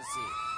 Let's see.